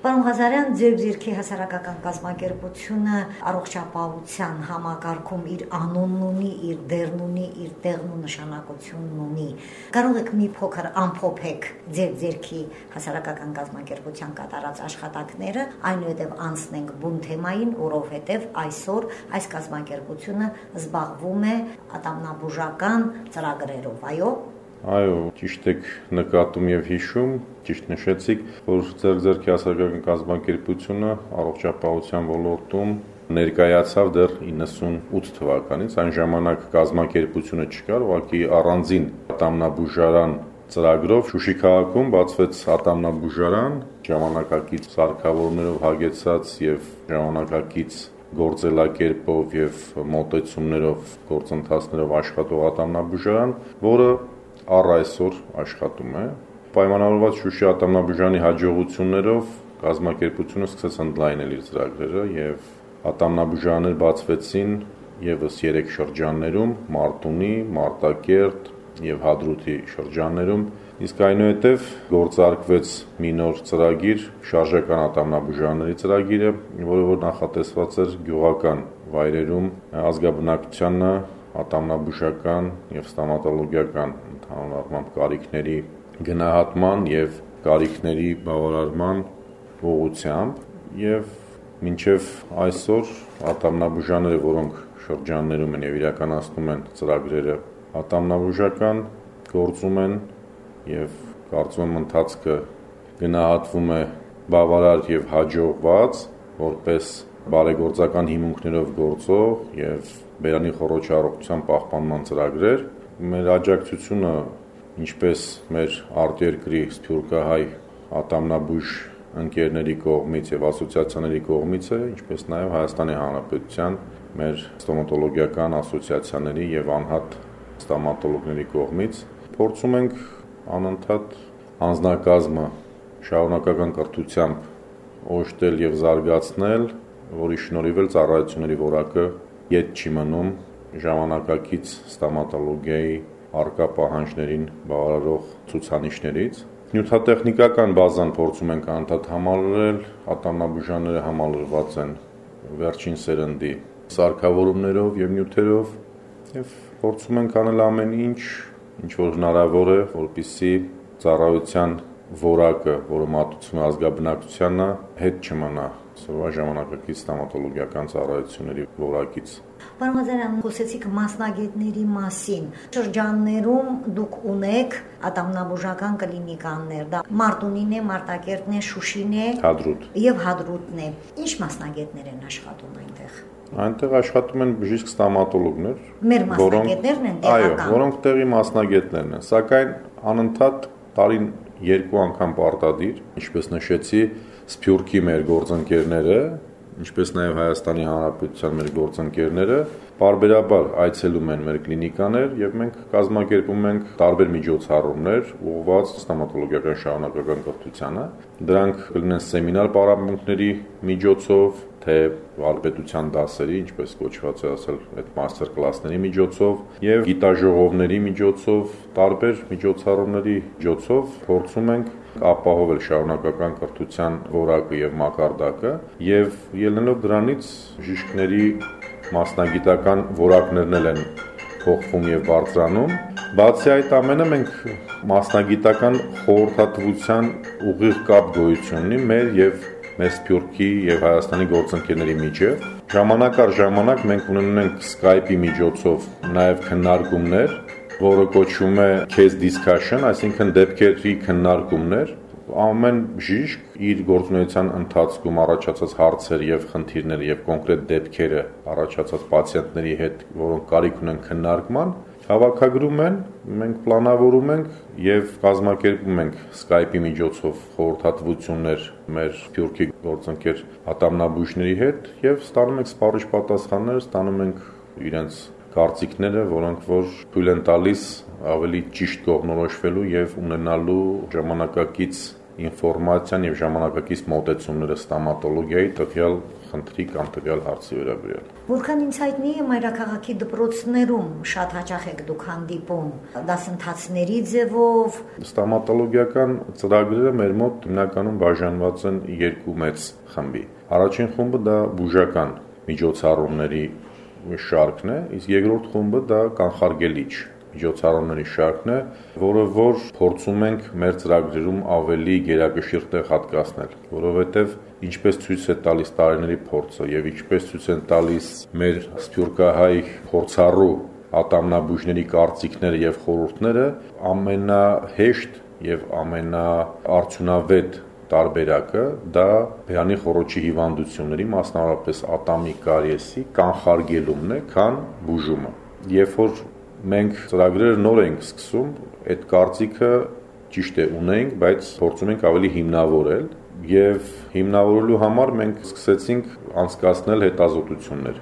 Պարոն Ղազարյան, ձեր ձիրքի հասարակական կազմակերպությունը առողջապահության համակարգում իր անունն ունի, իր դերն ունի, իր տեղն ու նշանակությունն ունի։ Կարող եք մի փոքր ամփոփեք ձեր ձիրքի հասարակական կազմակերպության կատարած աշխատանքները, այնուհետև անցնենք բուն թեմային, որովհետև այսօր այս կազմակերպությունը զբաղվում է ատամնաբուժական ծրագրերով, այո։ Այո, ճիշտ եք նկատում եւ հիշում, ճիշտ նշեցիք, որ ձեր ձերքի հասարակական կազմակերպությունը առողջապահության ոլորտում ներկայացավ դեռ 98 թվականից, այն ժամանակ կազմակերպությունը չկար, ուղղակի առանձին ատամնաբուժարան ծրագրով Շուշի քաղաքում բացվեց ատամնաբուժարան, ժամանակակից սարքավորումներով հագեցած եւ ժամանակակից գործելակերպով եւ մոտեցումներով գործընթացներով աշխատող ատամնաբուժարան, որը առ այսօր աշխատում է։ Պայմանավորված Շուշի ատամնաբուժանի հաջողություններով կազմակերպությունը սկսեց ընդլայնել իր ծրագրերը եւ ատամնաբուժաներ բացվեցին եւս 3 շրջաններում՝ Մարտունի, Մարտակերտ եւ Հադրութի շրջաններում, իսկ այնուհետև գործարկվեց մի նոր ծրագիր, շարժական ատամնաբուժաների ծրագիրը, որը որ նախատեսված էր գյուղական վայրերում ազգաբնակչությանը ատամնաբուժական եւ ստոմատոլոգիական ընդհանուր առմամբ կարիքների գնահատման եւ կարիքների բավարարման ուղղությամբ եւ մինչեւ այսօր ատամնաբուժաները, որոնք շրջաններում են եւ իրականացնում են ծրագրերը ատամնաբուժական գործում են եւ կարծում եմ ընթացքը գնահատվում է բավարար եւ հաջողված որպես բարեգործական հիմունքներով գործող եւ բերանի խորոչի առողջության պահպանման ծրագրեր մեր աջակցությունը ինչպես մեր արտերկրի սփյուռքահայ ատամնաբույժ ընկերների կողմից եւ ասոցիացիաների կողմից է, ինչպես նաեւ Հայաստանի Հանրապետության մեր ստոմատոլոգիական ասոցիացիաների եւ անհատ ստոմատոլոգների կողմից փորձում ենք անընդհատ անznակազմը շարունակական կրթությամբ օժտել եւ զարգացնել, որի շնորհիվ էլ ծառայությունների որակը յետ չի մնում ժամանակակից ստոմատոլոգիայի արկա պահանջներին բավարարող ցուցանիշներից նյութատեխնիկական բազան փորձում ենք անդադ համալրել, ատամնաբուժանները համալրված են վերջին սերնդի սարքավորումներով եւ նյութերով եւ փորձում ենք անել ամեն ինչ, ինչ որ հնարավոր է, որպիսի ծառայության որակը, որը մատուցվում է ազգաբնակչությանը, հետ չմնա սովորական ժամանակակից ստոմատոլոգիական ծառայությունների որակից Պարոն Ղազարյան, խոսեցիք մասնագետների մասին։ Շրջաններում դուք ունեք ատամնաբուժական կլինիկաներ, դա Մարտունին է, Մարտակերտն է, Շուշին է, Հադրուտ եւ Հադրուտն է։ Ինչ մասնագետներ են աշխատում այնտեղ։ Այնտեղ աշխատում են բժիշկ ստոմատոլոգներ, տեղական։ Այո, որոնք տեղի մասնագետներն են, սակայն անընդհատ տարին երկու անգամ պարտադիր, ինչպես նշեցի, Սփյուռքի մեր գործընկերները ինչպես նաև Հայաստանի Հանրապետության մեր գործընկերները բարբերաբար այցելում են մեր կլինիկաներ եւ մենք կազմակերպում ենք տարբեր միջոցառումներ ուղղված ստոմատոլոգիական շարունակական կրթությանը։ Դրանք կլինեն սեմինար պարապմունքների միջոցով, թե վարպետության դասերի, ինչպես կոչված է ասել, այդ մաստեր կլասների միջոցով եւ գիտաժողովների միջոցով, տարբեր միջոցառումների միջոցով փորձում ենք ապահովել շարունակական կրթության որակը եւ մակարդակը եւ ելնելով դրանից բժիշկների մասնագիտական որակներն են փոխվում եւ բարձրանում բացի այդ ամենը մենք մասնագիտական խորհրդատվության ուղիղ կապ գոյություն ունի մեր եւ մեր Սփյուռքի եւ Հայաստանի գործընկերների միջև ժամանակ առ ժամանակ մենք ունենում ենք Skype-ի միջոցով նաեւ քննարկումներ որը կոչվում է case discussion, այսինքն դեպքերի քննարկումներ, ամեն բժիշկ իր գործունեության ընթացքում առաջացած հարցեր եւ խնդիրներ եւ կոնկրետ դեպքերը առաջացած պացիենտների հետ, որոնք կարիք ունեն քննարկման, Հավաքագրում են, մենք պլանավորում ենք եւ կազմակերպում ենք Skype-ի միջոցով խորհրդատվություններ մեր Թուրքի գործընկեր ատամնաբույժների հետ եւ ստանում ենք սպառիչ պատասխաններ, ստանում ենք իրենց կարծիքները, որոնք որ թույլ են տալիս ավելի ճիշտ կողմնորոշվելու եւ ունենալու ժամանակակից ինֆորմացիան եւ ժամանակակից մոտեցումները ստոմատոլոգիայի տվյալ խնդրի կամ տվյալ հարցի վերաբերյալ։ Որքան ինձ հայտնի է մայրաքաղաքի դպրոցներում շատ հաճախ եք դուք հանդիպում դասընթացների ձևով։ Ստոմատոլոգիական ծրագրերը մեր մոտ հիմնականում բաժանված են երկու մեծ խմբի։ Առաջին խումբը դա բուժական միջոցառումների շարքն է, իսկ երկրորդ խումբը դա կանխարգելիչ միջոցառումների շարքն է, որը որ փորձում ենք մեր ծրագրերում ավելի գերակշիռ տեղ հատկացնել, որովհետև ինչպես ցույց է տալիս տարիների փորձը եւ ինչպես ցույց են տալիս մեր սփյուռքահայ փորձառու ատամնաբույժների կարծիքները եւ խորհուրդները ամենահեշտ եւ ամենաարդյունավետ տարբերակը դա բյանի խորոչի հիվանդությունների, մասնավորապես ատամի կարիեսի կանխարգելումն է, քան բուժումը։ Երբ որ մենք ծրագրերը նոր ենք սկսում, այդ կարծիքը ճիշտ է ունենք, բայց փորձում ենք ավելի հիմնավորել եւ հիմնավորելու համար մենք սկսեցինք անցկացնել հետազոտություններ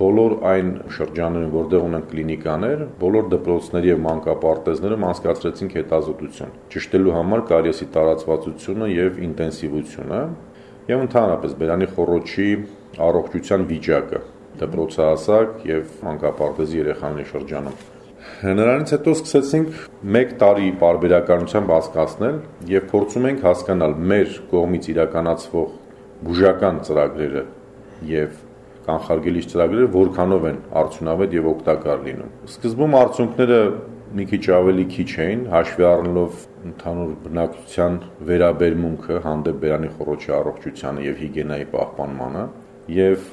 բոլոր այն շրջաններում, որտեղ ունենք կլինիկաներ, բոլոր դպրոցների եւ մանկապարտեզներում անցկացրեցինք հետազոտություն, ճշտելու համար կարիեսի տարածվածությունը եւ ինտենսիվությունը եւ ընդհանրապես բերանի խորոչի առողջության վիճակը դպրոցահասակ եւ մանկապարտեզի երեխաների շրջանում։ Նրանից հետո սկսեցինք 1 տարի բարբերականությամբ հասկացնել եւ փորձում ենք հասկանալ մեր կողմից իրականացվող բուժական ծրագրերը եւ կանխարգելիչ ծրագրերը որքանով են արդյունավետ եւ օգտակար լինում։ Սկզբում արդյունքները մի քիչ ավելի քիչ էին, հաշվի առնելով ընդհանուր բնակչության վերաբերմունքը հանդեպ բերանի խորոչի առողջությանը եւ հիգիենայի պահպանմանը եւ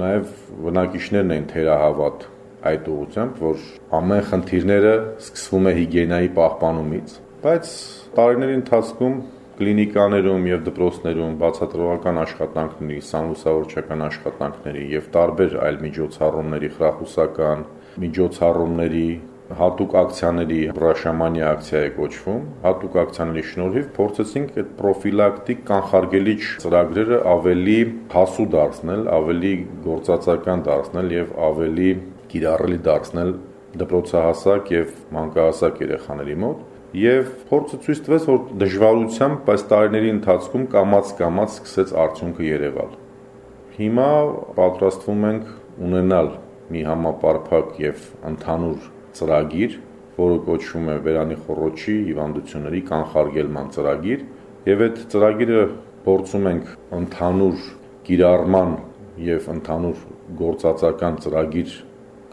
նաեւ բնակիչներն են թերահավատ այդ ուղությամբ, որ ամեն խնդիրները սկսվում է հիգիենայի պահպանումից, բայց տարիների ընթացքում կլինիկաներում եւ դպրոցներում բացատրողական աշխատանքների, սանլուսավորչական աշխատանքների եւ տարբեր այլ միջոցառումների, խրախուսական միջոցառումների հատուկ ակցիաների բրաշամանիա ակցիա է կոչվում հատուկ ակցիաների շնորհիվ փորձեցինք այդ պրոֆիլակտիկ կանխարգելիչ ծրագրերը ավելի հասու դարձնել, ավելի գործածական դարձնել եւ ավելի կիրառելի դարձնել դպրոցահասակ եւ մանկահասակ երեխաների մոտ եւ փորձը ցույց տվեց, որ դժվարությամբ, բայց տարիների ընթացքում կամած-կամած սկսեց արդյունքը երևալ։ Հիմա պատրաստվում ենք ունենալ մի համապարփակ եւ ընդհանուր ծրագիր, որը կոչվում է Վերանի խորոչի հիվանդությունների կանխարգելման ծրագիր, եւ այդ ծրագիրը փորձում ենք ընդհանուր կիրառման եւ ընդհանուր գործածական ծրագիր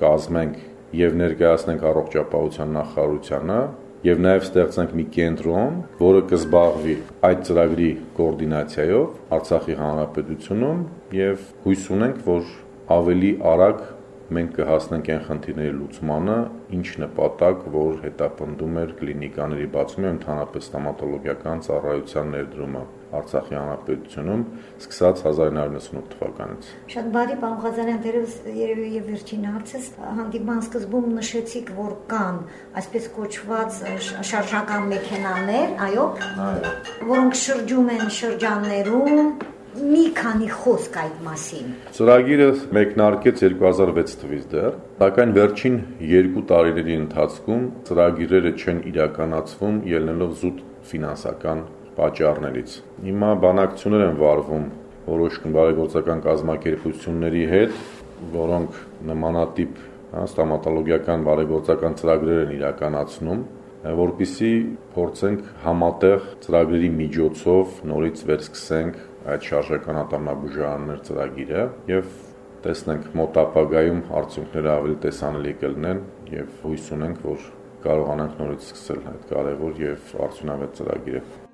կազմենք եւ ներկայացնենք առողջապահության նախարարությանը եւ նաեւ ստեղծենք մի կենտրոն, որը կզբաղվի այդ ծրագրի կոորդինացիայով Արցախի հանրապետությունում եւ հույս ունենք, որ ավելի արագ մենք կհասնենք այն խնդիրների լուծմանը, ինչ նպատակ, որ հետապնդում էր կլինիկաների բացումը, ընդհանրապես ստոմատոլոգիական ծառայության ներդրումը Արցախի հանրապետությունում սկսած 1998 թվականից։ Շատ բարի, պարոն Ղազարյան, դերևս երևի եւ վերջին հարցս հանդիպման սկզբում նշեցիք, որ կան այսպես կոչված շարժական մեքենաներ, այո, այո, որոնք շրջում են շրջաններում մի քանի խոսք այդ մասին։ Ծրագիրը մեկնարկեց 2006 թվականից դեռ, սակայն վերջին 2 տարիների ընթացքում ծրագիրները չեն իրականացվում ելնելով զուտ ֆինանսական պատճառներից։ Հիմա բանակցություններ են վարվում որոշ բարեգործական կազմակերպությունների հետ, որոնք նմանատիպ հա, ստոմատոլոգիական բարեգործական ծրագրեր են իրականացնում, որpիսի փորձենք համատեղ ծրագրերի միջոցով նորից վերսկսենք այդ շարժական ատամնաբուժարաններ ծրագիրը եւ տեսնենք մոտ ապագայում արդյունքները ավելի տեսանելի կլինեն եւ հույս ունենք, որ կարողանանք նորից սկսել այդ կարևոր եւ արդյունավետ ծրագիրը։